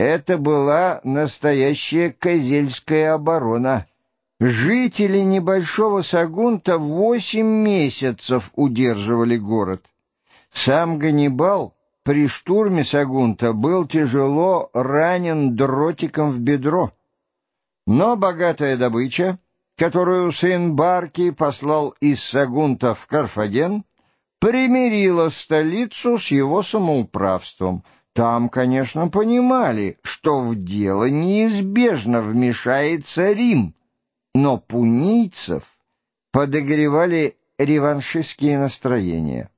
Это была настоящая козельская оборона. Жители небольшого Сагунта восемь месяцев удерживали город. Сам Ганнибал при штурме Сагунта был тяжело ранен дротиком в бедро. Но богатая добыча, которую сын Барки послал из Сагунта в Карфаген, примирила столицу с его самоуправством — там, конечно, понимали, что в дело неизбежно вмешается Рим, но пунийцев подогревали реваншистские настроения.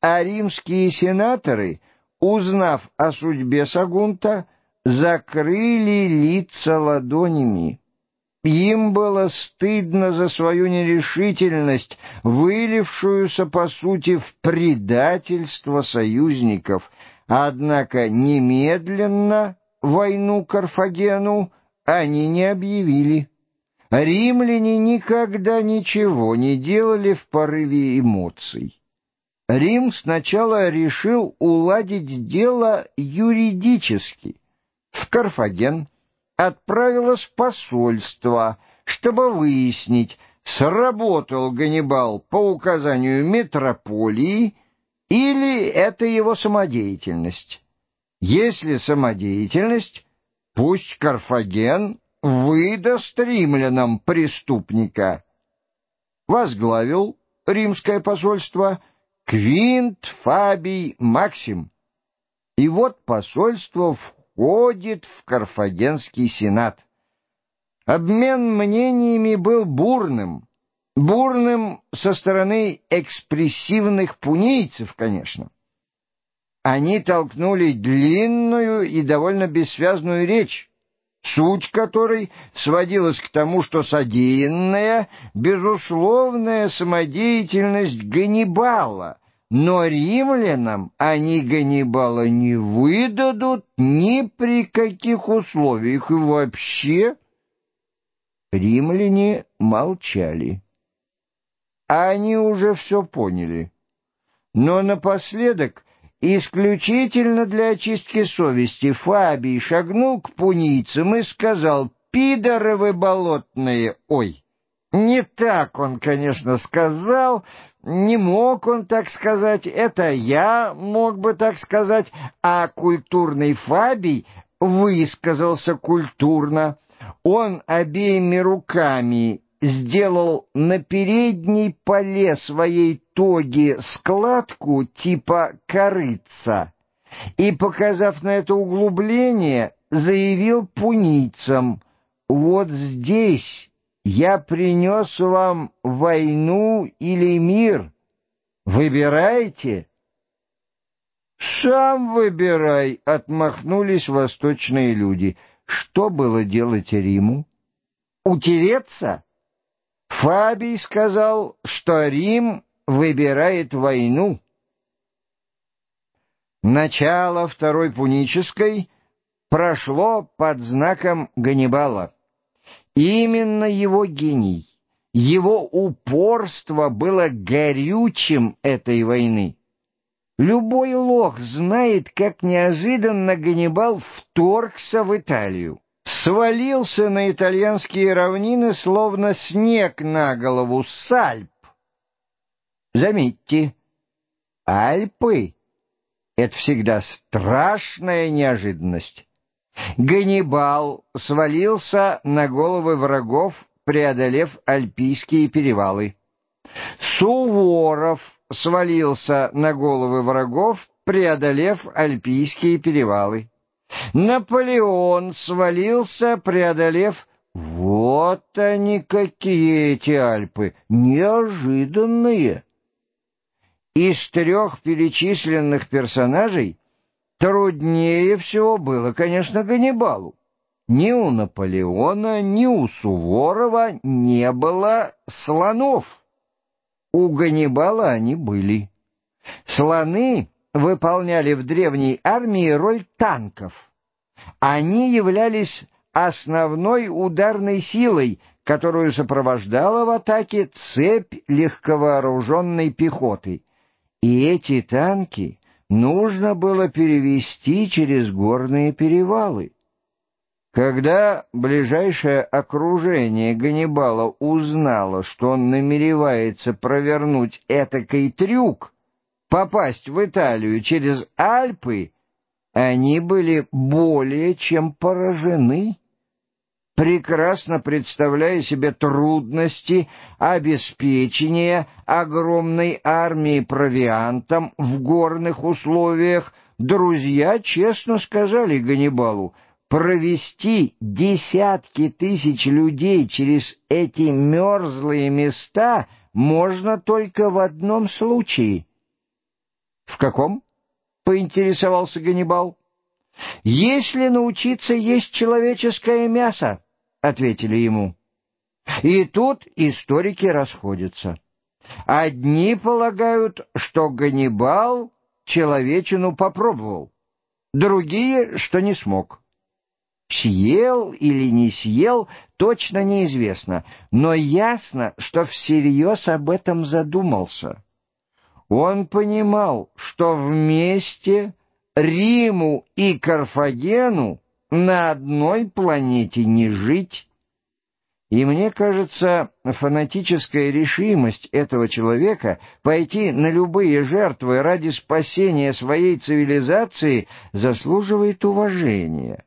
А римские сенаторы, узнав о судьбе Сагунта, закрыли лица ладонями. Им было стыдно за свою нерешительность, вылившуюся, по сути, в предательство союзников — Однако немедленно войну Карфагену они не объявили. Римляне никогда ничего не делали в порыве эмоций. Рим сначала решил уладить дело юридически. В Карфаген отправилось посольство, чтобы выяснить, сработал Ганнибал по указанию метрополии или это его самодеятельность? Если самодеятельность, пусть Карфаген выдаст римлянам преступника. Возглавил римское посольство Квинт Фабий Максим. И вот посольство входит в Карфагенский сенат. Обмен мнениями был бурным бурным со стороны экспрессивных пунийцев, конечно. Они толкнули длинную и довольно бессвязную речь, суть которой сводилась к тому, что содеянная — безусловная самодеятельность Ганнибала, но римлянам они Ганнибала не выдадут ни при каких условиях и вообще... Римляне молчали а они уже все поняли. Но напоследок, исключительно для очистки совести, Фабий шагнул к пунийцам и сказал «Пидоры вы болотные! Ой!» Не так он, конечно, сказал, не мог он так сказать, это я мог бы так сказать, а культурный Фабий высказался культурно. Он обеими руками сделал на передней поле своей тоги складку типа корыца и, показав на это углубление, заявил пунийцам, «Вот здесь я принес вам войну или мир. Выбирайте». «Сам выбирай», — отмахнулись восточные люди. Что было делать Риму? Утереться? Фабий сказал, что Рим выбирает войну. Начало Второй Пунической прошло под знаком Ганнибала. Именно его гений, его упорство было горючим этой войны. Любой лох знает, как неожиданно Ганнибал вторгся в Италию свалился на итальянские равнины, словно снег на голову с Альп. Заметьте, Альпы — это всегда страшная неожиданность. Ганнибал свалился на головы врагов, преодолев альпийские перевалы. Суворов свалился на головы врагов, преодолев альпийские перевалы. Наполеон свалился, преодолев... Вот они какие эти Альпы, неожиданные. Из трех перечисленных персонажей труднее всего было, конечно, Ганнибалу. Ни у Наполеона, ни у Суворова не было слонов. У Ганнибала они были. Слоны выполняли в древней армии роль танков. Они являлись основной ударной силой, которую сопровождала в атаке цепь легковооруженной пехоты. И эти танки нужно было перевести через горные перевалы. Когда ближайшее окружение Ганнибала узнало, что он намеревается провернуть этакий трюк, попасть в Италию через Альпы, они были более чем поражены прекрасно представляя себе трудности обеспечения огромной армии провиантом в горных условиях, друзья честно сказали Ганнибалу, провести десятки тысяч людей через эти мерзлые места можно только в одном случае. — В каком? — поинтересовался Ганнибал. — Если научиться есть человеческое мясо, — ответили ему. И тут историки расходятся. Одни полагают, что Ганнибал человечину попробовал, другие, что не смог. Съел или не съел, точно неизвестно, но ясно, что всерьез об этом задумался. Он понимал, что вместе Риму и Карфагену на одной планете не жить. И мне кажется, фанатическая решимость этого человека пойти на любые жертвы ради спасения своей цивилизации заслуживает уважения.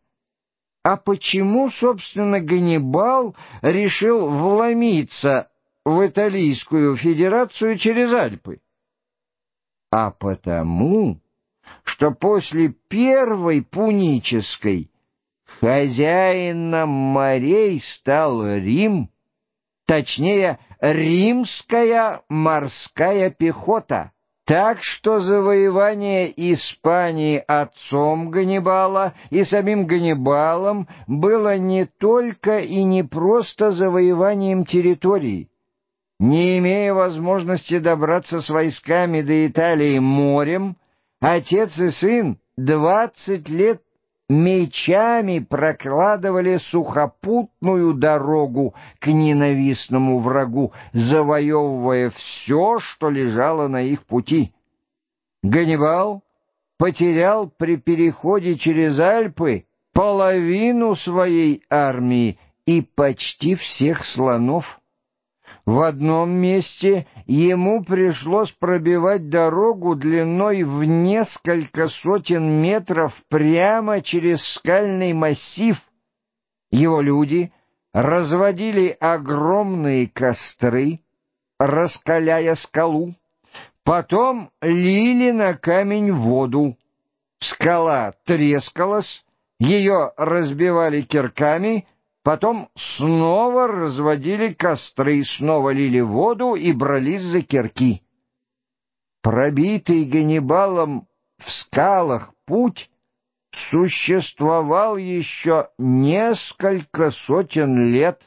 А почему, собственно, Ганнибал решил вломиться в Италийскую Федерацию через Альпы? А потому, что после первой пунической Хозяином морей стал Рим, точнее, римская морская пехота. Так что завоевание Испании отцом Ганнибала и самим Ганнибалом было не только и не просто завоеванием территорий. Не имея возможности добраться с войсками до Италии морем, отец и сын двадцать лет мечами прокладывали сухопутную дорогу к ненавистному врагу, завоевывая все, что лежало на их пути. Ганнибал потерял при переходе через Альпы половину своей армии и почти всех слонов. В одном месте ему пришлось пробивать дорогу длиной в несколько сотен метров прямо через скальный массив. Его люди разводили огромные костры, раскаляя скалу, потом лили на камень воду. Скала трескалась, ее разбивали кирками — Потом снова разводили костры, снова лили воду и брались за кирки. Пробитый Ганнибалом в скалах путь существовал еще несколько сотен лет.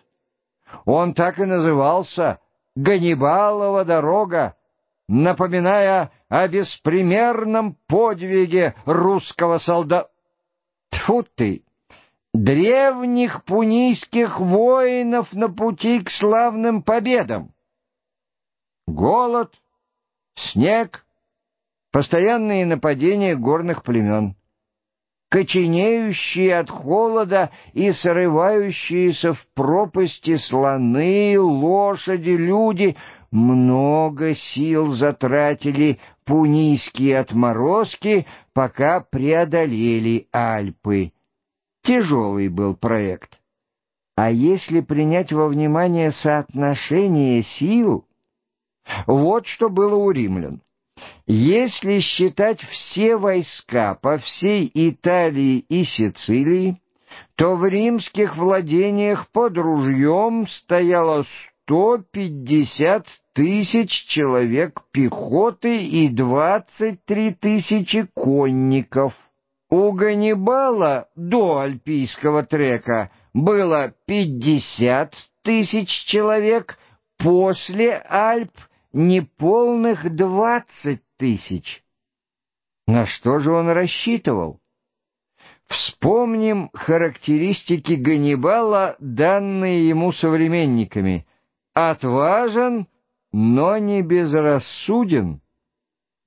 Он так и назывался «Ганнибалова дорога», напоминая о беспримерном подвиге русского солдата. Тьфу ты! Древних пунийских воинов на пути к славным победам. Голод, снег, постоянные нападения горных племен, коченеющие от холода и срывающиеся в пропасти слоны, лошади, люди — много сил затратили пунийские отморозки, пока преодолели Альпы. Тяжелый был проект. А если принять во внимание соотношение сил, вот что было у римлян. Если считать все войска по всей Италии и Сицилии, то в римских владениях под ружьем стояло 150 тысяч человек пехоты и 23 тысячи конников. У Ганнибала до альпийского трека было пятьдесят тысяч человек, после Альп неполных двадцать тысяч. На что же он рассчитывал? Вспомним характеристики Ганнибала, данные ему современниками. Отважен, но не безрассуден.